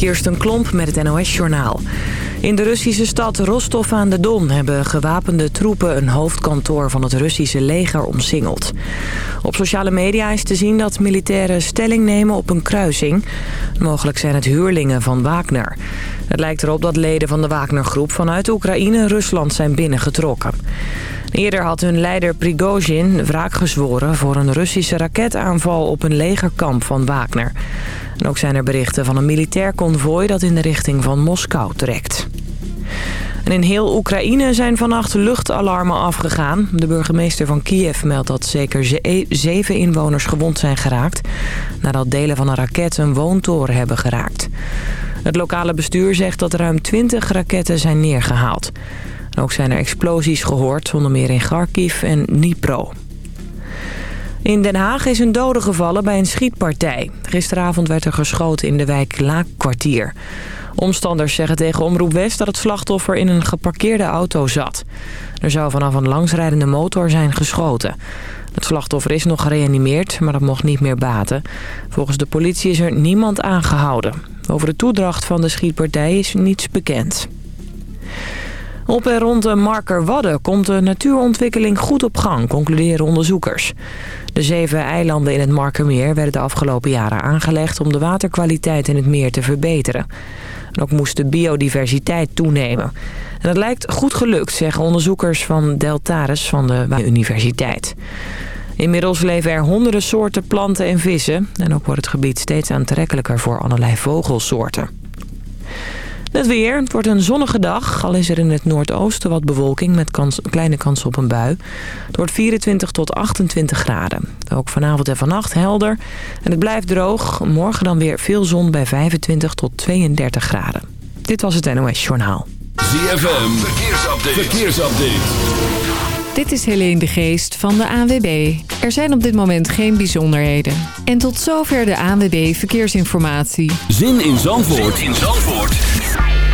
Kirsten Klomp met het NOS-journaal. In de Russische stad Rostov aan de Don hebben gewapende troepen een hoofdkantoor van het Russische leger omsingeld. Op sociale media is te zien dat militairen stelling nemen op een kruising. Mogelijk zijn het huurlingen van Wagner. Het lijkt erop dat leden van de Wagner-groep vanuit Oekraïne Rusland zijn binnengetrokken. Eerder had hun leider Prigozhin wraak gezworen voor een Russische raketaanval op een legerkamp van Wagner. En ook zijn er berichten van een militair konvooi dat in de richting van Moskou trekt. En in heel Oekraïne zijn vannacht luchtalarmen afgegaan. De burgemeester van Kiev meldt dat zeker zeven inwoners gewond zijn geraakt... nadat delen van een raket een woontoren hebben geraakt. Het lokale bestuur zegt dat ruim 20 raketten zijn neergehaald. Ook zijn er explosies gehoord, onder meer in Kharkiv en Dnipro. In Den Haag is een dode gevallen bij een schietpartij. Gisteravond werd er geschoten in de wijk Laakkwartier. Omstanders zeggen tegen Omroep West dat het slachtoffer in een geparkeerde auto zat. Er zou vanaf een langsrijdende motor zijn geschoten. Het slachtoffer is nog gereanimeerd, maar dat mocht niet meer baten. Volgens de politie is er niemand aangehouden. Over de toedracht van de schietpartij is niets bekend. Op en rond de Marker komt de natuurontwikkeling goed op gang, concluderen onderzoekers. De zeven eilanden in het Markermeer werden de afgelopen jaren aangelegd om de waterkwaliteit in het meer te verbeteren. En ook moest de biodiversiteit toenemen. En dat lijkt goed gelukt, zeggen onderzoekers van Deltares van de Universiteit. Inmiddels leven er honderden soorten planten en vissen. En ook wordt het gebied steeds aantrekkelijker voor allerlei vogelsoorten. Het weer. Het wordt een zonnige dag. Al is er in het noordoosten wat bewolking met kans, kleine kans op een bui. Het wordt 24 tot 28 graden. Ook vanavond en vannacht helder. En het blijft droog. Morgen dan weer veel zon bij 25 tot 32 graden. Dit was het NOS Journaal. ZFM. Verkeersupdate. Verkeersupdate. Dit is Helene de Geest van de ANWB. Er zijn op dit moment geen bijzonderheden. En tot zover de ANWB Verkeersinformatie. Zin in Zandvoort. Zin in Zandvoort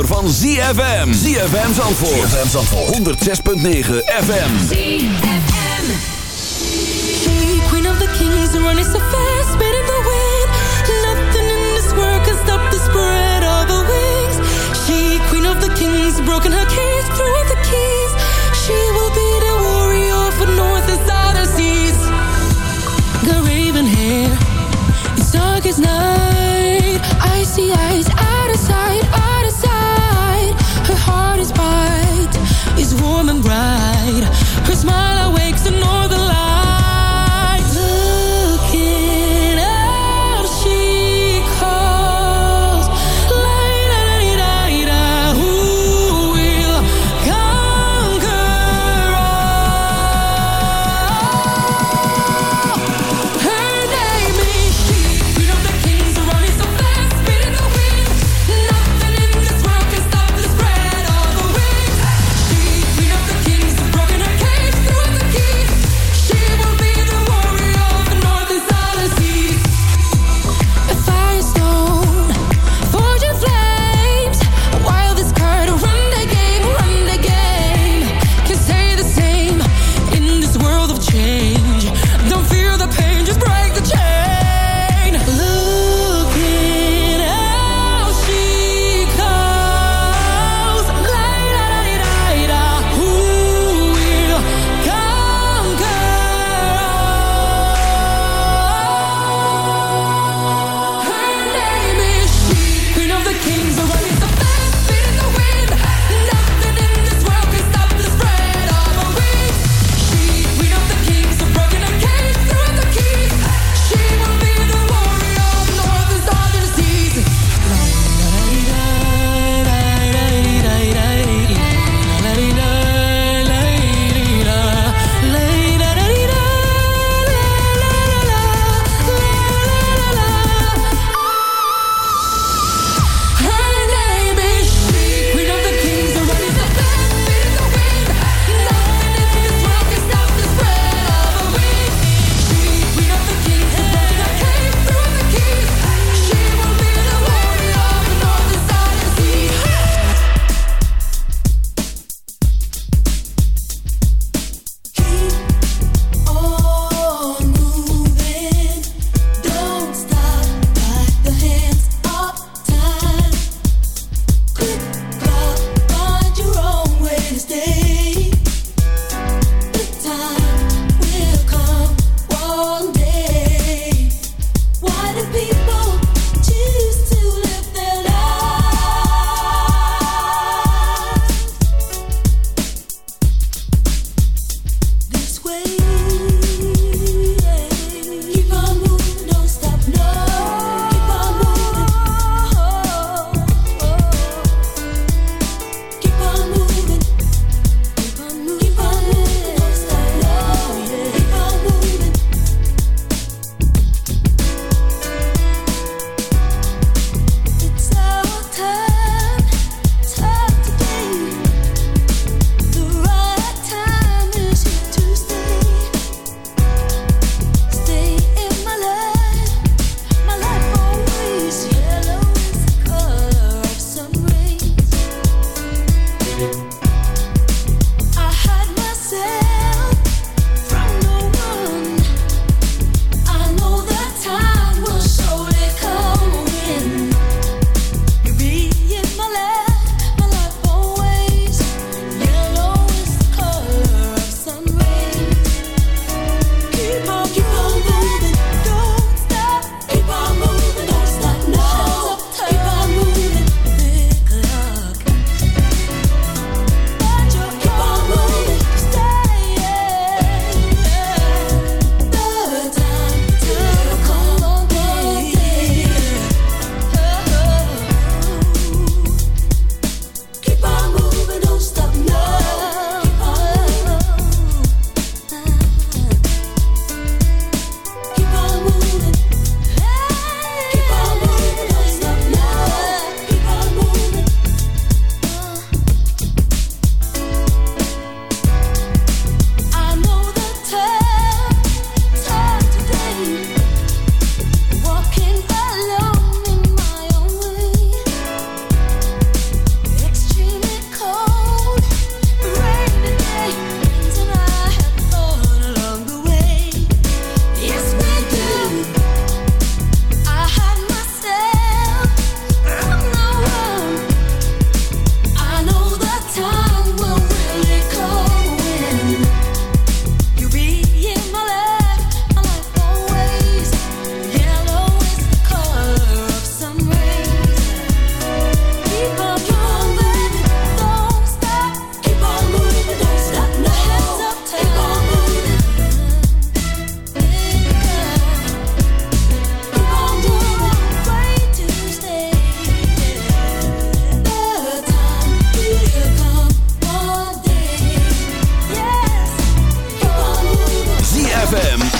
zomer van ZFM. ZFM Zandvoort. ZFM Zandvoort. 106.9 FM. ZFM. Hey, queen of the kings, running so fast, spinning the wind. Nothing in this world can stop the spread of the wings. She, queen of the kings, broken her cage, through the keys. She will be the warrior for north and south seas. The raven hair, it's dark as night.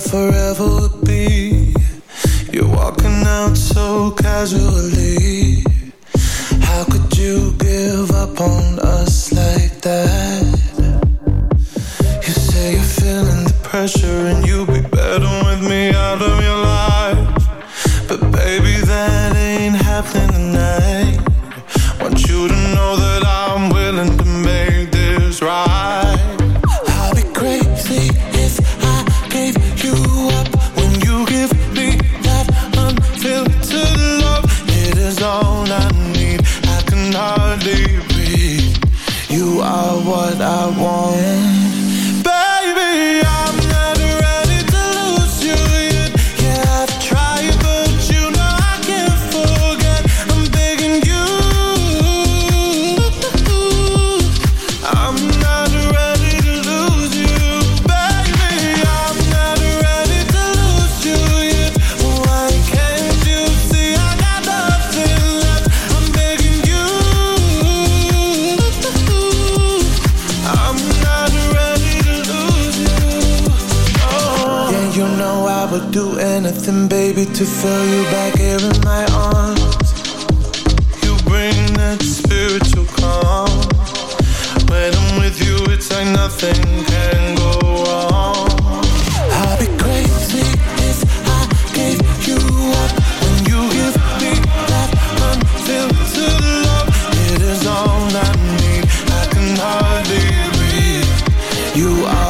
Forever would be. You're walking out so casually. How could you give up on You are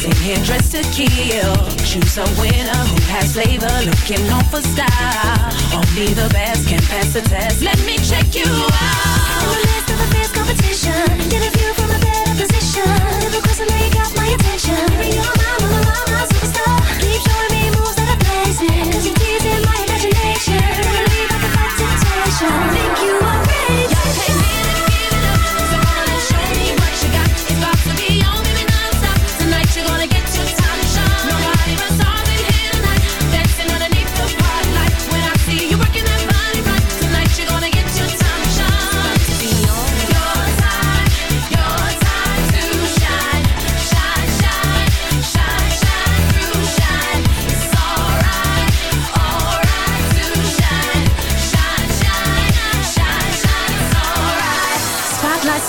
came here dressed to kill. Choose a winner who has flavor, looking on for style. Only the best can pass the test. Let me check you out. I'm the last of a fierce competition. Get a view from a better position. Never cross now you got my attention. You're my, my, my, superstar. Keep showing me moves that are you're my imagination. Leave.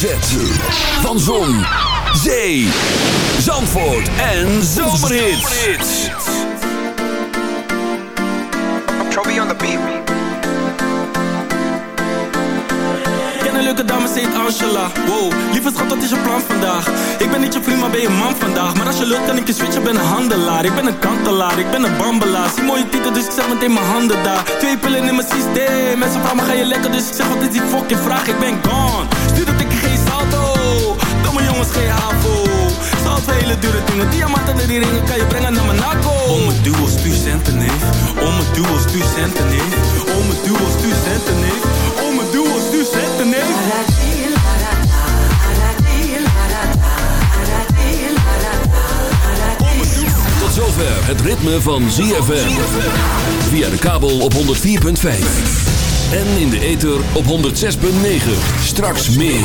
Hoofdletter. Van Zon, Zee, Zandvoort en Zomerhits. Trophy on the beat. ken een leuke dame, ze heet Angela Wow, lieve schat, wat is je plan vandaag? Ik ben niet je vriend, maar ben je man vandaag Maar als je lukt, kan ik je switchen, ben een handelaar Ik ben een kantelaar, ik ben een bambelaar Zie mooie titel, dus ik zet meteen mijn handen daar Twee pillen in mijn systeem Mensen vragen me, ga je lekker? Dus ik zeg, wat is die fucking vraag? Ik ben gone jongens, geen havo Salto, hele dure dingen Diamanten en die ringen kan je brengen naar Monaco Om mijn duo, stuur centen, neef Om mijn duo, stuur centen, neef Om mijn duo, stuur centen, neef Om mijn duo, stuur centen, neef Tot zover het ritme van ZFM. Via de kabel op 104.5. En in de ether op 106.9. Straks meer.